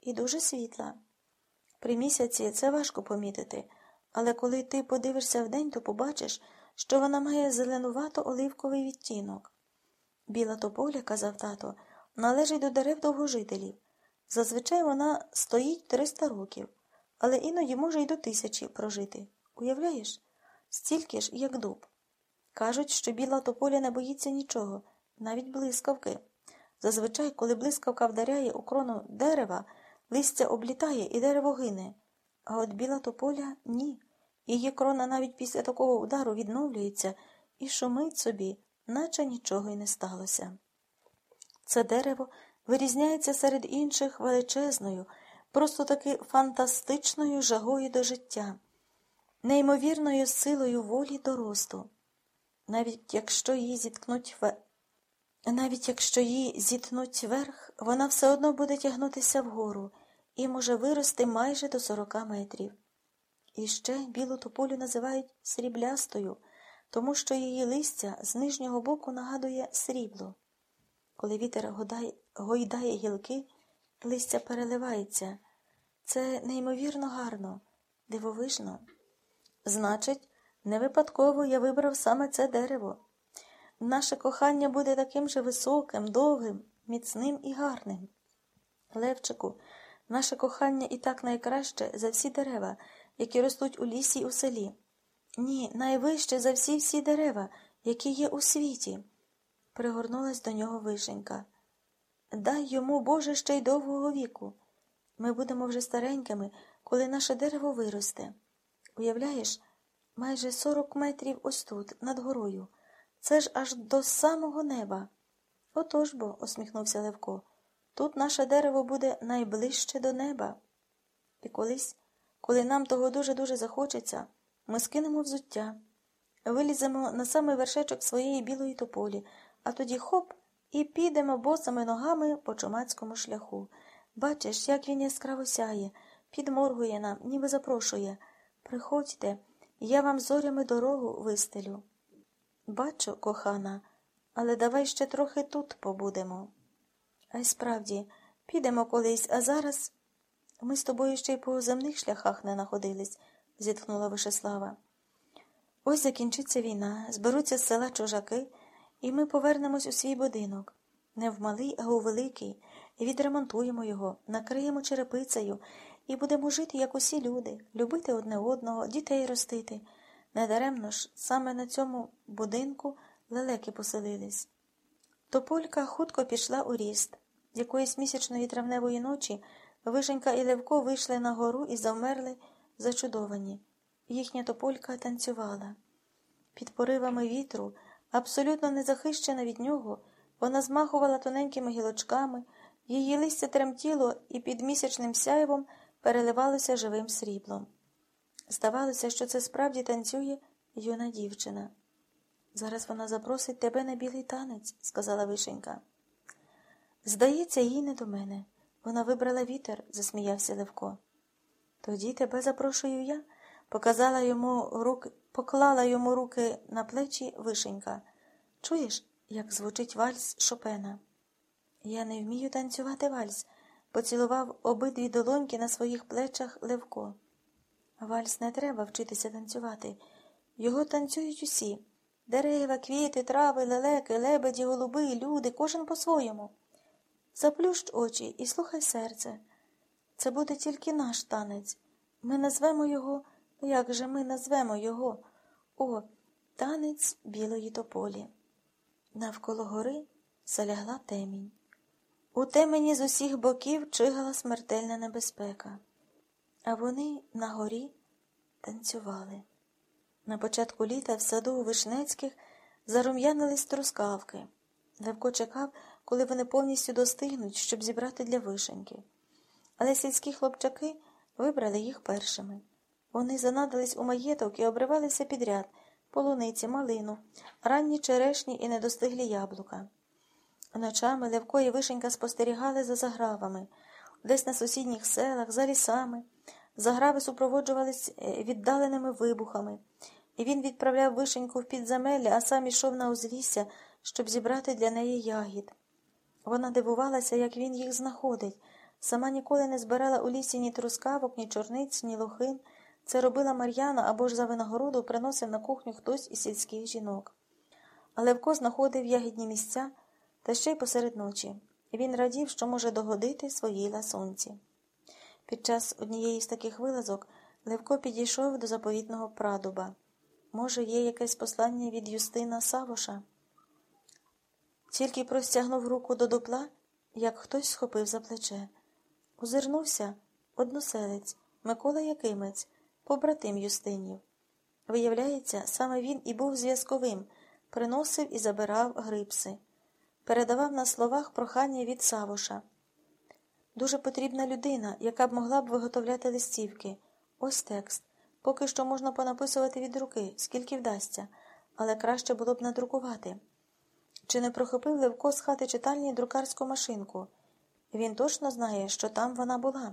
і дуже світла. При місяці це важко помітити, але коли ти подивишся вдень, то побачиш, що вона має зеленувато оливковий відтінок. Біла тополя, казав тато, належить до дерев довгожителів. Зазвичай вона стоїть 300 років, але іноді може й до тисячі прожити. Уявляєш? Стільки ж, як дуб. Кажуть, що біла тополя не боїться нічого, навіть блискавки. Зазвичай, коли блискавка вдаряє у крону дерева, листя облітає і дерево гине. А от біла тополя ні. Її крона навіть після такого удару відновлюється і шумить собі, наче нічого й не сталося. Це дерево вирізняється серед інших величезною, просто таки фантастичною жагою до життя, неймовірною силою волі до росту. Навіть якщо її зіткнуть в... навіть якщо її зітнуть вверх, вона все одно буде тягнутися вгору і може вирости майже до 40 метрів. І ще білу тополю називають сріблястою, тому що її листя з нижнього боку нагадує срібло. Коли вітер гойдає гілки, листя переливається. Це неймовірно гарно, дивовижно. Значить, не випадково я вибрав саме це дерево. Наше кохання буде таким же високим, довгим, міцним і гарним. Левчику, наше кохання і так найкраще за всі дерева, які ростуть у лісі й у селі. Ні, найвище за всі всі дерева, які є у світі. Пригорнулась до нього вишенька. Дай йому, Боже, ще й довгого віку. Ми будемо вже старенькими, коли наше дерево виросте. Уявляєш, майже сорок метрів ось тут, над горою. Це ж аж до самого неба. Отож бо, усміхнувся Левко, тут наше дерево буде найближче до неба. І колись, коли нам того дуже-дуже захочеться, ми скинемо взуття, виліземо на самий вершечок своєї білої тополі, а тоді хоп і підемо босими ногами по чумацькому шляху. Бачиш, як він яскраво сяє, підморгує нам, ніби запрошує. Приходьте, я вам зорями дорогу вистелю. Бачу, кохана, але давай ще трохи тут побудемо. А й справді, підемо колись, а зараз ми з тобою ще й по земних шляхах не находились, зітхнула Вишеслава. Ось закінчиться війна, зберуться з села чужаки, і ми повернемось у свій будинок. Не в малий, а у великий, і відремонтуємо його, накриємо черепицею і будемо жити, як усі люди, любити одне одного, дітей ростити. Недаремно ж саме на цьому будинку лелеки поселились. Тополька хутко пішла у ріст. Якоїсь місячної травневої ночі Вишенька і Левко вийшли на гору і завмерли, зачудовані. Їхня тополька танцювала. Під поривами вітру, абсолютно незахищена від нього, вона змахувала тоненькими гілочками, її листя тремтіло і під місячним сяйвом переливалося живим сріблом. Здавалося, що це справді танцює юна дівчина. Зараз вона запросить тебе на білий танець, сказала Вишенька. Здається, їй не до мене. Вона вибрала вітер, засміявся Левко. Тоді тебе запрошую я, показала йому руки, поклала йому руки на плечі вишенька. Чуєш, як звучить вальс Шопена? Я не вмію танцювати вальс, поцілував обидві долоньки на своїх плечах Левко. Вальс не треба вчитися танцювати. Його танцюють усі дерева, квіти, трави, лелеки, лебеді, голуби, люди, кожен по-своєму. Заплющ очі і слухай серце. Це буде тільки наш танець. Ми назвемо його, як же ми назвемо його? О, танець білої тополі. Навколо гори залягла темінь. У темені з усіх боків чигала смертельна небезпека, а вони на горі танцювали. На початку літа в саду у Вишнецьких зарум'янились трускавки. Левко чекав, коли вони повністю достигнуть, щоб зібрати для вишеньки. Але сільські хлопчаки вибрали їх першими. Вони занадались у маєток і обривалися підряд полуниці, малину, ранні черешні і недостиглі яблука. Ночами Левко і Вишенька спостерігали за загравами, десь на сусідніх селах, за лісами. Заграви супроводжувались е, віддаленими вибухами, і він відправляв вишеньку в підземелля, а сам ішов на узлісся, щоб зібрати для неї ягід. Вона дивувалася, як він їх знаходить, Сама ніколи не збирала у лісі ні трускавок, ні чорниць, ні лохин. Це робила Мар'яна або ж за винагороду приносив на кухню хтось із сільських жінок. А Левко знаходив ягідні місця та ще й посеред ночі. Він радів, що може догодити своїй ласунці. Під час однієї з таких вилазок Левко підійшов до заповітного прадуба. Може, є якесь послання від Юстина Савоша? Тільки простягнув руку до дупла, як хтось схопив за плече. Озирнувся односелець Микола Якимець, побратим Юстинів. Виявляється, саме він і був зв'язковим, приносив і забирав грипси, передавав на словах прохання від Савоша. Дуже потрібна людина, яка б могла б виготовляти листівки. Ось текст. Поки що можна понаписувати від руки, скільки вдасться, але краще було б надрукувати. Чи не прохопив Левко з хати читальні друкарську машинку? Він точно знає, що там вона була.